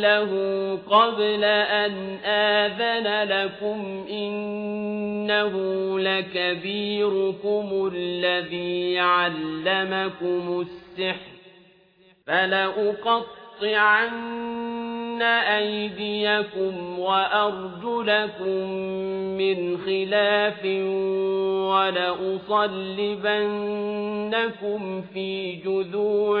له قبل أن آذن لكم إنه لكبيركم الذي علمكم السحر فلأقطعن أيديكم وأرجلكم من خلاف ولأصلبنكم في جذوع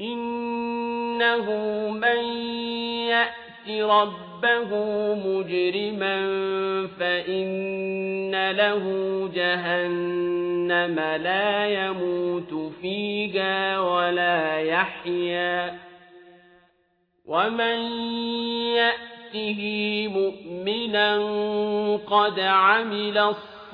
إنه من يأت ربه مجرما فإن له جهنم لا يموت فيها ولا يحيا ومن يأته مؤمنا قد عمل